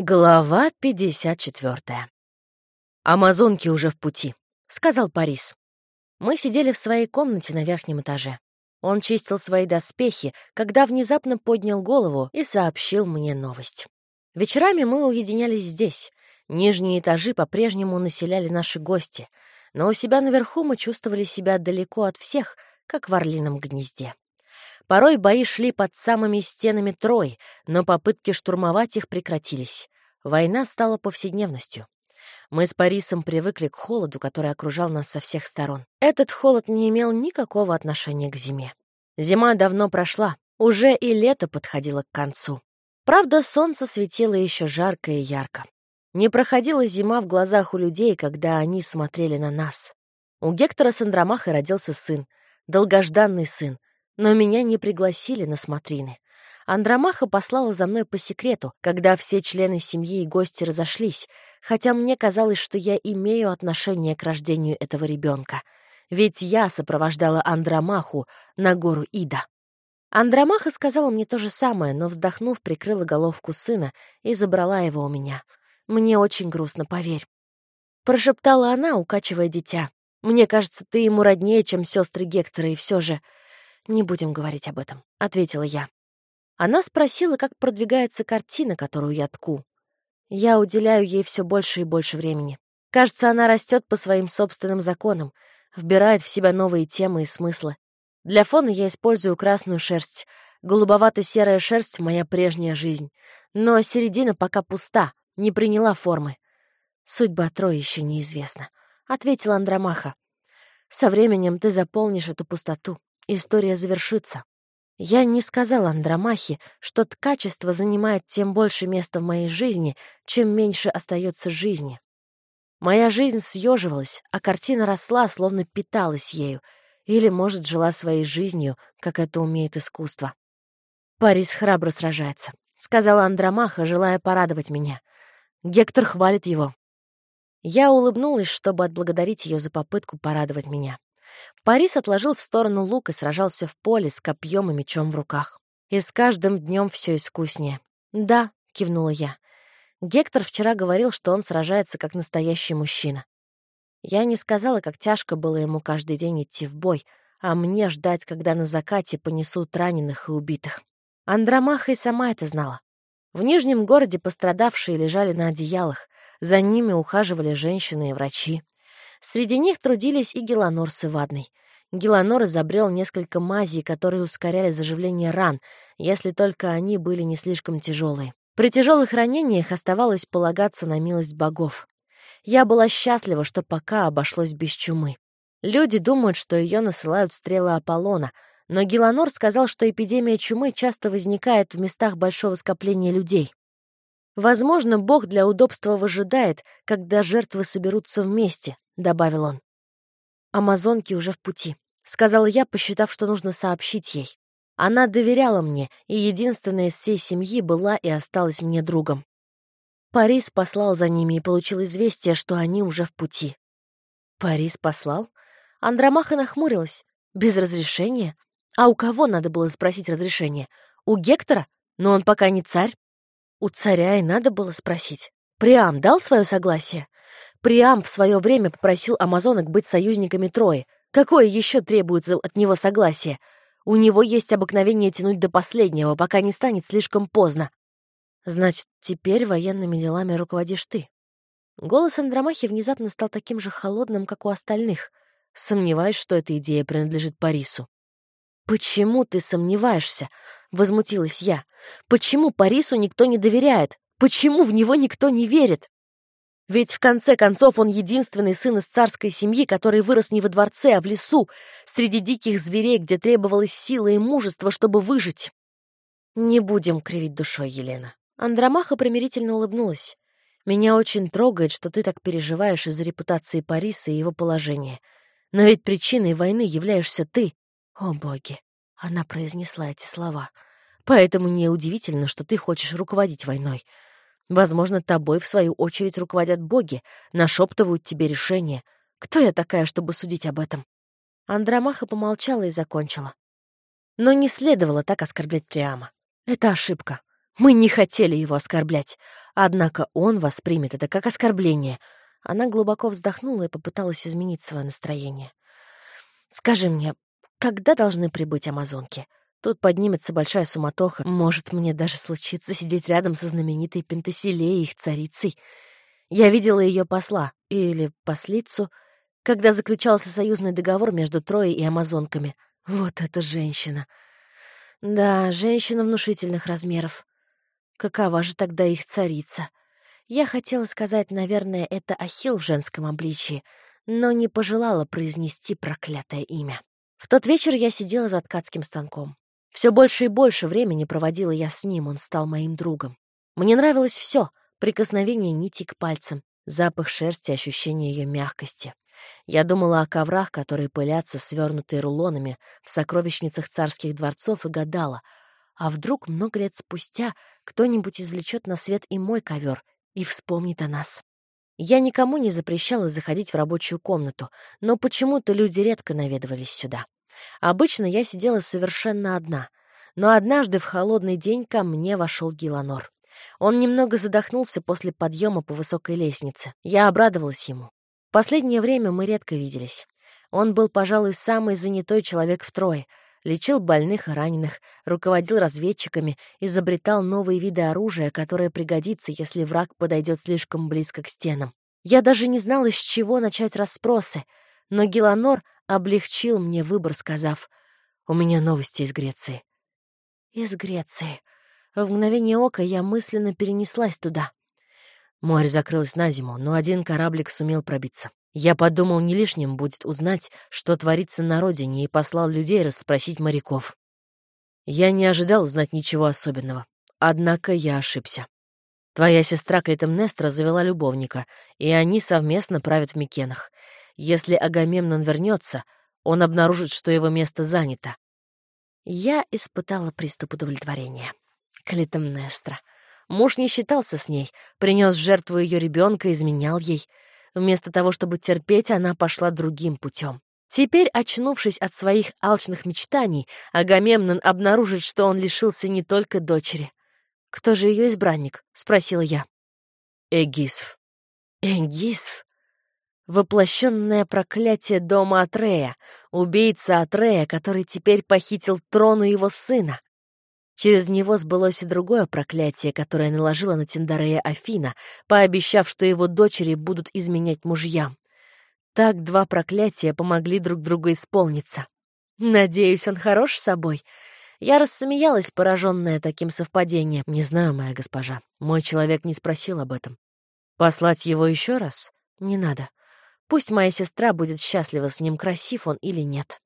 Глава 54. «Амазонки уже в пути», — сказал Парис. Мы сидели в своей комнате на верхнем этаже. Он чистил свои доспехи, когда внезапно поднял голову и сообщил мне новость. Вечерами мы уединялись здесь. Нижние этажи по-прежнему населяли наши гости, но у себя наверху мы чувствовали себя далеко от всех, как в орлином гнезде. Порой бои шли под самыми стенами Трой, но попытки штурмовать их прекратились. Война стала повседневностью. Мы с Парисом привыкли к холоду, который окружал нас со всех сторон. Этот холод не имел никакого отношения к зиме. Зима давно прошла, уже и лето подходило к концу. Правда, солнце светило еще жарко и ярко. Не проходила зима в глазах у людей, когда они смотрели на нас. У Гектора с Андромахой родился сын, долгожданный сын, но меня не пригласили на смотрины. Андромаха послала за мной по секрету, когда все члены семьи и гости разошлись, хотя мне казалось, что я имею отношение к рождению этого ребенка. Ведь я сопровождала Андромаху на гору Ида. Андромаха сказала мне то же самое, но, вздохнув, прикрыла головку сына и забрала его у меня. «Мне очень грустно, поверь». Прошептала она, укачивая дитя. «Мне кажется, ты ему роднее, чем сестры Гектора, и все же...» «Не будем говорить об этом», — ответила я. Она спросила, как продвигается картина, которую я тку. Я уделяю ей все больше и больше времени. Кажется, она растет по своим собственным законам, вбирает в себя новые темы и смыслы. Для фона я использую красную шерсть. Голубовато-серая шерсть — моя прежняя жизнь. Но середина пока пуста, не приняла формы. Судьба Трои еще неизвестна, — ответила Андромаха. Со временем ты заполнишь эту пустоту история завершится. Я не сказала Андромахе, что ткачество занимает тем больше места в моей жизни, чем меньше остается жизни. Моя жизнь съеживалась, а картина росла, словно питалась ею, или, может, жила своей жизнью, как это умеет искусство. «Парис храбро сражается», — сказала Андромаха, желая порадовать меня. Гектор хвалит его. Я улыбнулась, чтобы отблагодарить ее за попытку порадовать меня. Парис отложил в сторону лук и сражался в поле с копьем и мечом в руках. И с каждым днем все искуснее. «Да», — кивнула я. Гектор вчера говорил, что он сражается как настоящий мужчина. Я не сказала, как тяжко было ему каждый день идти в бой, а мне ждать, когда на закате понесут раненых и убитых. Андромаха и сама это знала. В Нижнем городе пострадавшие лежали на одеялах, за ними ухаживали женщины и врачи. Среди них трудились и Геланор с Ивадной. Геланор изобрел несколько мазей, которые ускоряли заживление ран, если только они были не слишком тяжелые. При тяжелых ранениях оставалось полагаться на милость богов. Я была счастлива, что пока обошлось без чумы. Люди думают, что ее насылают стрелы Аполлона, но Геланор сказал, что эпидемия чумы часто возникает в местах большого скопления людей. Возможно, Бог для удобства выжидает, когда жертвы соберутся вместе, добавил он. «Амазонки уже в пути», — сказала я, посчитав, что нужно сообщить ей. Она доверяла мне, и единственная из всей семьи была и осталась мне другом. Парис послал за ними и получил известие, что они уже в пути. «Парис послал?» Андромаха нахмурилась. «Без разрешения? А у кого надо было спросить разрешение? У Гектора? Но он пока не царь». «У царя и надо было спросить. Приам дал свое согласие?» Приам в свое время попросил амазонок быть союзниками Трои. Какое еще требуется от него согласие? У него есть обыкновение тянуть до последнего, пока не станет слишком поздно. Значит, теперь военными делами руководишь ты. Голос Андромахи внезапно стал таким же холодным, как у остальных. Сомневаюсь, что эта идея принадлежит Парису. «Почему ты сомневаешься?» — возмутилась я. «Почему Парису никто не доверяет? Почему в него никто не верит?» Ведь в конце концов он единственный сын из царской семьи, который вырос не во дворце, а в лесу, среди диких зверей, где требовалась сила и мужество, чтобы выжить. Не будем кривить душой, Елена. Андромаха примирительно улыбнулась. Меня очень трогает, что ты так переживаешь из-за репутации Париса и его положения. Но ведь причиной войны являешься ты. О, боги! Она произнесла эти слова. Поэтому неудивительно, что ты хочешь руководить войной. Возможно, тобой, в свою очередь, руководят боги, нашептывают тебе решения. Кто я такая, чтобы судить об этом?» Андромаха помолчала и закончила. Но не следовало так оскорблять Приама. Это ошибка. Мы не хотели его оскорблять, однако он воспримет это как оскорбление. Она глубоко вздохнула и попыталась изменить свое настроение. «Скажи мне, когда должны прибыть амазонки? Тут поднимется большая суматоха. Может, мне даже случится сидеть рядом со знаменитой Пентаселеей, их царицей. Я видела ее посла, или послицу, когда заключался союзный договор между Троей и амазонками. Вот эта женщина. Да, женщина внушительных размеров. Какова же тогда их царица? Я хотела сказать, наверное, это Ахилл в женском обличии, но не пожелала произнести проклятое имя. В тот вечер я сидела за ткацким станком. Все больше и больше времени проводила я с ним, он стал моим другом. Мне нравилось все: прикосновение нити к пальцам, запах шерсти, ощущение ее мягкости. Я думала о коврах, которые пылятся, свернутые рулонами, в сокровищницах царских дворцов, и гадала, а вдруг много лет спустя кто-нибудь извлечет на свет и мой ковер и вспомнит о нас. Я никому не запрещала заходить в рабочую комнату, но почему-то люди редко наведывались сюда. Обычно я сидела совершенно одна, но однажды в холодный день ко мне вошел Гиланор. Он немного задохнулся после подъема по высокой лестнице. Я обрадовалась ему. В последнее время мы редко виделись. Он был, пожалуй, самый занятой человек в трое. Лечил больных и раненых, руководил разведчиками, изобретал новые виды оружия, которое пригодится, если враг подойдет слишком близко к стенам. Я даже не знала, с чего начать расспросы, но Геланор облегчил мне выбор, сказав, «У меня новости из Греции». «Из Греции». В мгновение ока я мысленно перенеслась туда. Море закрылось на зиму, но один кораблик сумел пробиться. Я подумал, не лишним будет узнать, что творится на родине, и послал людей расспросить моряков. Я не ожидал узнать ничего особенного. Однако я ошибся. Твоя сестра Клитемнестра завела любовника, и они совместно правят в Микенах. Если Агамемнон вернется, он обнаружит, что его место занято. Я испытала приступ удовлетворения. Клитемнестра. Муж не считался с ней, принес в жертву ее ребенка, изменял ей — Вместо того, чтобы терпеть, она пошла другим путем. Теперь, очнувшись от своих алчных мечтаний, Агамемнон обнаружит, что он лишился не только дочери. «Кто же ее избранник?» — спросила я. «Эгисф». «Эгисф?» Воплощенное проклятие дома Атрея, убийца Атрея, который теперь похитил трон у его сына. Через него сбылось и другое проклятие, которое наложила на Тиндарея Афина, пообещав, что его дочери будут изменять мужьям. Так два проклятия помогли друг другу исполниться. Надеюсь, он хорош собой. Я рассмеялась, пораженная таким совпадением. Не знаю, моя госпожа. Мой человек не спросил об этом. Послать его еще раз? Не надо. Пусть моя сестра будет счастлива с ним, красив он или нет.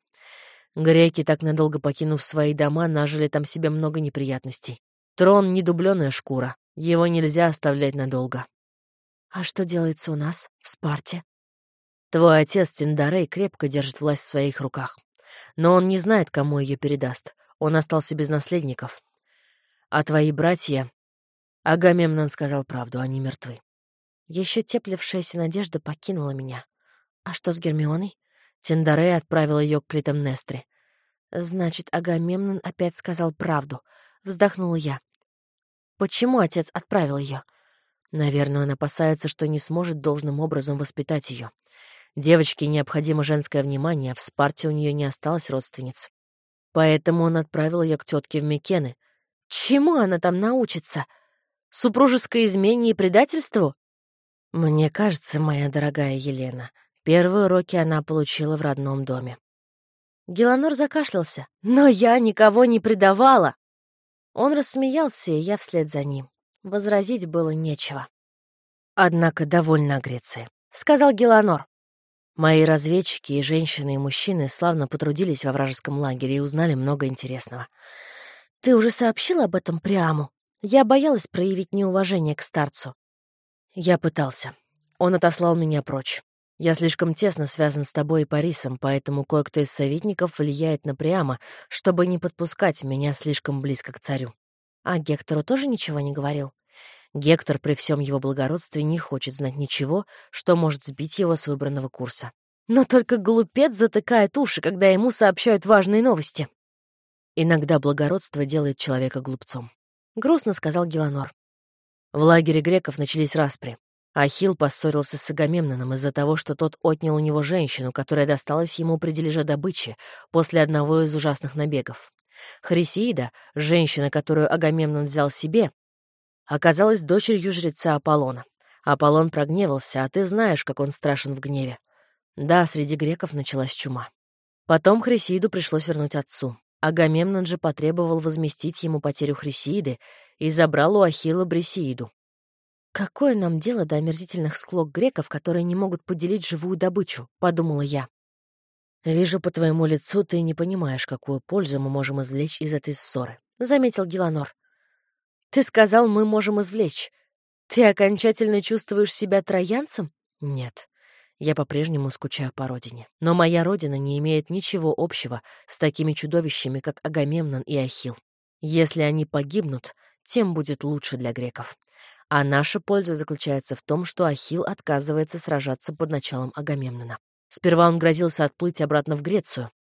Греки, так надолго покинув свои дома, нажили там себе много неприятностей. Трон — не дубленая шкура. Его нельзя оставлять надолго. А что делается у нас, в Спарте? Твой отец Тиндарей крепко держит власть в своих руках. Но он не знает, кому ее передаст. Он остался без наследников. А твои братья... Агамемнон сказал правду, они мертвы. Еще теплившаяся надежда покинула меня. А что с Гермионой? Тиндарей отправил ее к Клитемнестре. Значит, Агамемнон опять сказал правду. Вздохнула я. Почему отец отправил ее? Наверное, он опасается, что не сможет должным образом воспитать ее. Девочке необходимо женское внимание, а в Спарте у нее не осталось родственниц. Поэтому он отправил ее к тетке в Микены. Чему она там научится? Супружеской измене и предательству? Мне кажется, моя дорогая Елена, Первые уроки она получила в родном доме. Геланор закашлялся. «Но я никого не предавала!» Он рассмеялся, и я вслед за ним. Возразить было нечего. «Однако довольно о Греции», — сказал Геланор. Мои разведчики и женщины, и мужчины славно потрудились во вражеском лагере и узнали много интересного. «Ты уже сообщил об этом Приаму? Я боялась проявить неуважение к старцу». Я пытался. Он отослал меня прочь. Я слишком тесно связан с тобой и Парисом, поэтому кое-кто из советников влияет на Приама, чтобы не подпускать меня слишком близко к царю. А Гектору тоже ничего не говорил? Гектор при всем его благородстве не хочет знать ничего, что может сбить его с выбранного курса. Но только глупец затыкает уши, когда ему сообщают важные новости. Иногда благородство делает человека глупцом. — грустно сказал Геланор. В лагере греков начались распри. Ахилл поссорился с Агамемноном из-за того, что тот отнял у него женщину, которая досталась ему при дележе добычи после одного из ужасных набегов. Хрисеида, женщина, которую Агамемнон взял себе, оказалась дочерью жреца Аполлона. Аполлон прогневался, а ты знаешь, как он страшен в гневе. Да, среди греков началась чума. Потом Хрисииду пришлось вернуть отцу. Агамемнон же потребовал возместить ему потерю Хрисииды и забрал у Ахилла Брисеиду. «Какое нам дело до омерзительных склок греков, которые не могут поделить живую добычу?» — подумала я. «Вижу по твоему лицу, ты не понимаешь, какую пользу мы можем извлечь из этой ссоры», — заметил Геланор. «Ты сказал, мы можем извлечь. Ты окончательно чувствуешь себя троянцем?» «Нет. Я по-прежнему скучаю по родине. Но моя родина не имеет ничего общего с такими чудовищами, как Агамемнон и Ахилл. Если они погибнут, тем будет лучше для греков. А наша польза заключается в том, что Ахилл отказывается сражаться под началом Агамемнона. Сперва он грозился отплыть обратно в Грецию,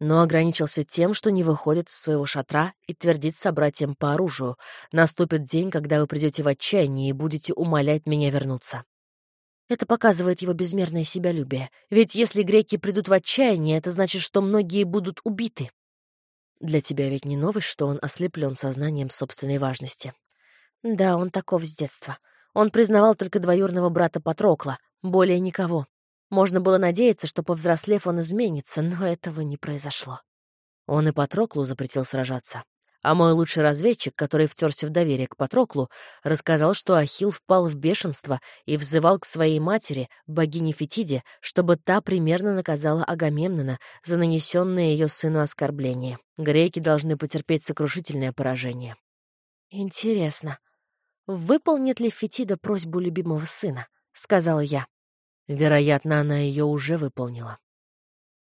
но ограничился тем, что не выходит из своего шатра и твердит собратьям по оружию. Наступит день, когда вы придете в отчаяние и будете умолять меня вернуться. Это показывает его безмерное себялюбие. Ведь если греки придут в отчаяние, это значит, что многие будут убиты. Для тебя ведь не новость, что он ослеплен сознанием собственной важности. Да, он таков с детства. Он признавал только двоюрного брата Патрокла, более никого. Можно было надеяться, что, повзрослев, он изменится, но этого не произошло. Он и Патроклу запретил сражаться. А мой лучший разведчик, который втерся в доверие к Патроклу, рассказал, что Ахилл впал в бешенство и взывал к своей матери, богине Фетиде, чтобы та примерно наказала Агамемнона за нанесенное ее сыну оскорбление. Греки должны потерпеть сокрушительное поражение. Интересно, выполнит ли Фетида просьбу любимого сына? сказала я. Вероятно, она ее уже выполнила.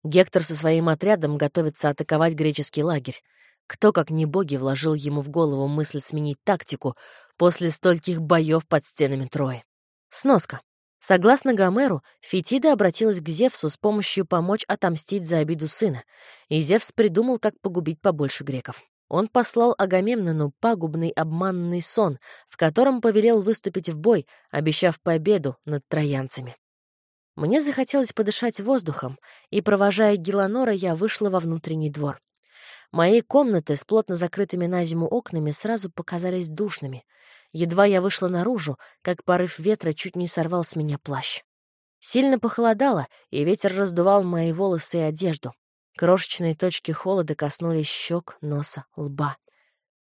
Гектор со своим отрядом готовится атаковать греческий лагерь. Кто, как не боги, вложил ему в голову мысль сменить тактику после стольких боев под стенами Трои? Сноска. Согласно Гомеру, Фетида обратилась к Зевсу с помощью помочь отомстить за обиду сына, и Зевс придумал, как погубить побольше греков. Он послал Агамемнону пагубный обманный сон, в котором повелел выступить в бой, обещав победу над троянцами. Мне захотелось подышать воздухом, и, провожая Геланора, я вышла во внутренний двор. Мои комнаты с плотно закрытыми на зиму окнами сразу показались душными. Едва я вышла наружу, как порыв ветра чуть не сорвал с меня плащ. Сильно похолодало, и ветер раздувал мои волосы и одежду. Крошечные точки холода коснулись щек, носа, лба.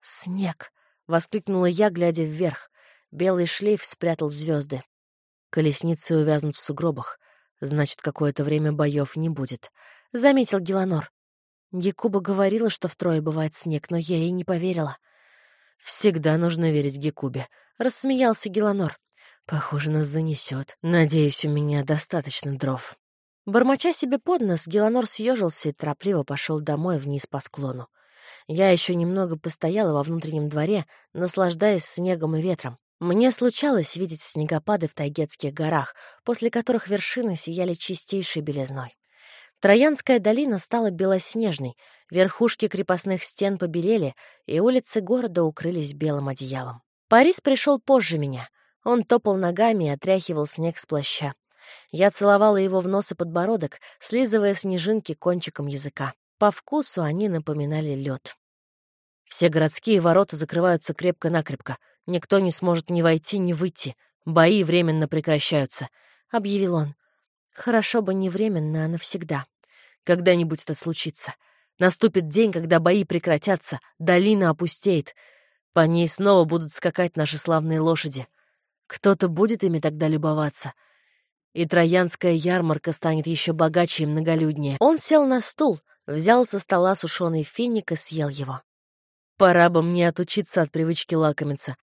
«Снег!» — воскликнула я, глядя вверх. Белый шлейф спрятал звезды. Колесницы увязнут в сугробах. Значит, какое-то время боев не будет. Заметил Геланор. Гекуба говорила, что втрое бывает снег, но я ей не поверила. «Всегда нужно верить Гекубе», — рассмеялся Геланор. «Похоже, нас занесет. Надеюсь, у меня достаточно дров». Бормоча себе под нос, Геланор съежился и торопливо пошел домой вниз по склону. Я еще немного постояла во внутреннем дворе, наслаждаясь снегом и ветром. Мне случалось видеть снегопады в Тайгетских горах, после которых вершины сияли чистейшей белизной. Троянская долина стала белоснежной, верхушки крепостных стен побелели, и улицы города укрылись белым одеялом. Парис пришел позже меня. Он топал ногами и отряхивал снег с плаща. Я целовала его в нос и подбородок, слизывая снежинки кончиком языка. По вкусу они напоминали лед. Все городские ворота закрываются крепко-накрепко — Никто не сможет ни войти, ни выйти. Бои временно прекращаются», — объявил он. «Хорошо бы не временно, а навсегда. Когда-нибудь это случится. Наступит день, когда бои прекратятся, долина опустеет. По ней снова будут скакать наши славные лошади. Кто-то будет ими тогда любоваться. И троянская ярмарка станет еще богаче и многолюднее. Он сел на стул, взял со стола сушеный финик и съел его. Пора бы мне отучиться от привычки лакомиться.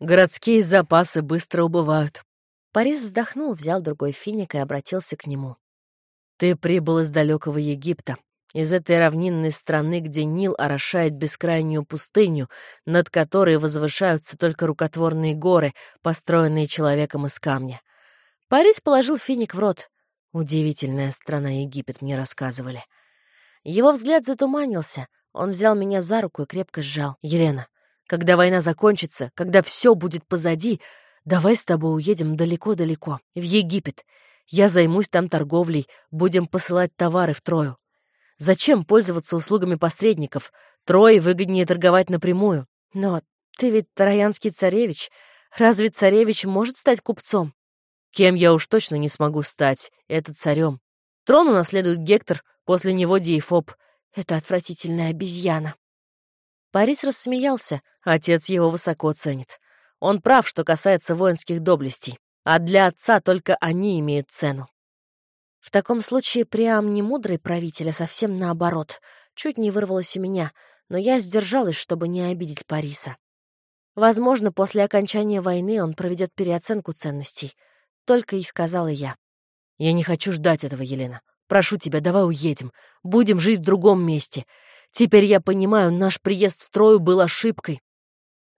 Городские запасы быстро убывают. Парис вздохнул, взял другой финик и обратился к нему. Ты прибыл из далекого Египта, из этой равнинной страны, где Нил орошает бескрайнюю пустыню, над которой возвышаются только рукотворные горы, построенные человеком из камня. Парис положил финик в рот. Удивительная страна Египет, мне рассказывали. Его взгляд затуманился. Он взял меня за руку и крепко сжал. «Елена, Когда война закончится, когда все будет позади, давай с тобой уедем далеко-далеко, в Египет. Я займусь там торговлей, будем посылать товары в Трою. Зачем пользоваться услугами посредников? Трое выгоднее торговать напрямую. Но ты ведь троянский царевич. Разве царевич может стать купцом? Кем я уж точно не смогу стать, это царем. Трон унаследует Гектор, после него Диефоб. Это отвратительная обезьяна. Парис рассмеялся, отец его высоко ценит. Он прав, что касается воинских доблестей, а для отца только они имеют цену. В таком случае Приам не мудрый правитель, а совсем наоборот. Чуть не вырвалось у меня, но я сдержалась, чтобы не обидеть Париса. Возможно, после окончания войны он проведет переоценку ценностей. Только и сказала я. Я не хочу ждать этого, Елена. Прошу тебя, давай уедем. Будем жить в другом месте. Теперь я понимаю, наш приезд в Трою был ошибкой.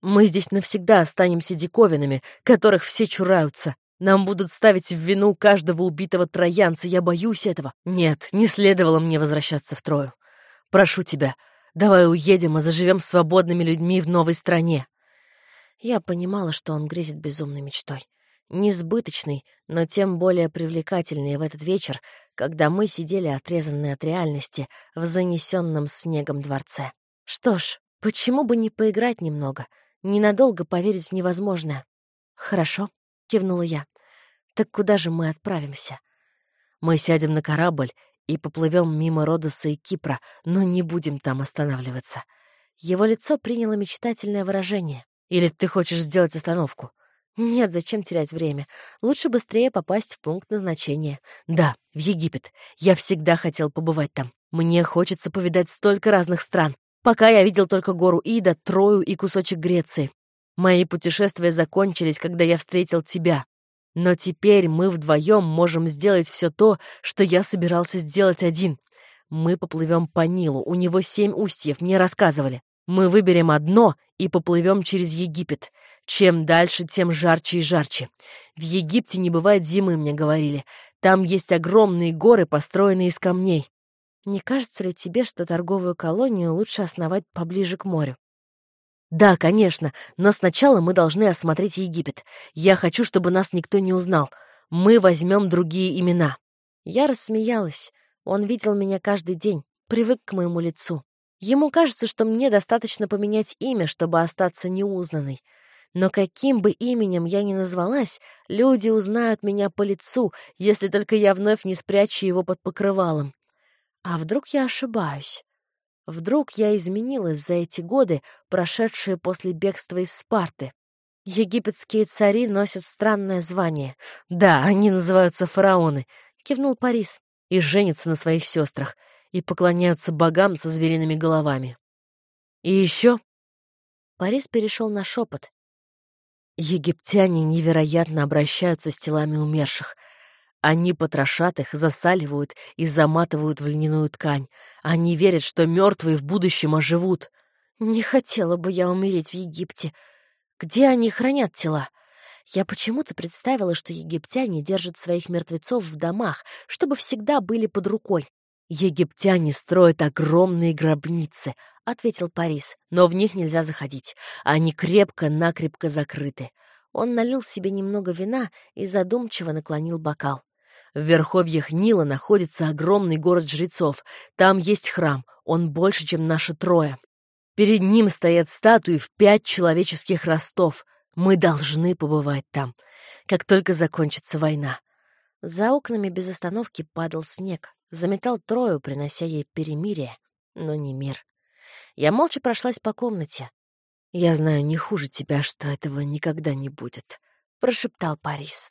Мы здесь навсегда останемся диковинами, которых все чураются. Нам будут ставить в вину каждого убитого троянца. Я боюсь этого. Нет, не следовало мне возвращаться в Трою. Прошу тебя, давай уедем и заживем свободными людьми в новой стране. Я понимала, что он грезит безумной мечтой. Несбыточной, но тем более привлекательной в этот вечер, когда мы сидели отрезанные от реальности в занесенном снегом дворце. Что ж, почему бы не поиграть немного, ненадолго поверить в невозможное? Хорошо, кивнула я. Так куда же мы отправимся? Мы сядем на корабль и поплывем мимо Родоса и Кипра, но не будем там останавливаться. Его лицо приняло мечтательное выражение. Или ты хочешь сделать остановку? Нет, зачем терять время? Лучше быстрее попасть в пункт назначения. Да, в Египет. Я всегда хотел побывать там. Мне хочется повидать столько разных стран. Пока я видел только гору Ида, Трою и кусочек Греции. Мои путешествия закончились, когда я встретил тебя. Но теперь мы вдвоем можем сделать все то, что я собирался сделать один. Мы поплывем по Нилу, у него семь устьев, мне рассказывали. Мы выберем одно и поплывем через Египет. Чем дальше, тем жарче и жарче. В Египте не бывает зимы, мне говорили. Там есть огромные горы, построенные из камней. Не кажется ли тебе, что торговую колонию лучше основать поближе к морю? «Да, конечно, но сначала мы должны осмотреть Египет. Я хочу, чтобы нас никто не узнал. Мы возьмем другие имена». Я рассмеялась. Он видел меня каждый день, привык к моему лицу. Ему кажется, что мне достаточно поменять имя, чтобы остаться неузнанной. Но каким бы именем я ни назвалась, люди узнают меня по лицу, если только я вновь не спрячу его под покрывалом. А вдруг я ошибаюсь? Вдруг я изменилась за эти годы, прошедшие после бегства из Спарты. Египетские цари носят странное звание. Да, они называются фараоны, — кивнул Парис, — и женятся на своих сестрах, и поклоняются богам со звериными головами. И еще... Парис перешел на шепот. Египтяне невероятно обращаются с телами умерших — они потрошат их, засаливают и заматывают в льняную ткань. Они верят, что мертвые в будущем оживут. Не хотела бы я умереть в Египте. Где они хранят тела? Я почему-то представила, что египтяне держат своих мертвецов в домах, чтобы всегда были под рукой. «Египтяне строят огромные гробницы», — ответил Парис, «но в них нельзя заходить. Они крепко-накрепко закрыты». Он налил себе немного вина и задумчиво наклонил бокал. В верховьях Нила находится огромный город жрецов. Там есть храм, он больше, чем наши трое. Перед ним стоят статуи в пять человеческих ростов. Мы должны побывать там, как только закончится война. За окнами без остановки падал снег, заметал Трою, принося ей перемирие, но не мир. Я молча прошлась по комнате. «Я знаю не хуже тебя, что этого никогда не будет», — прошептал Парис.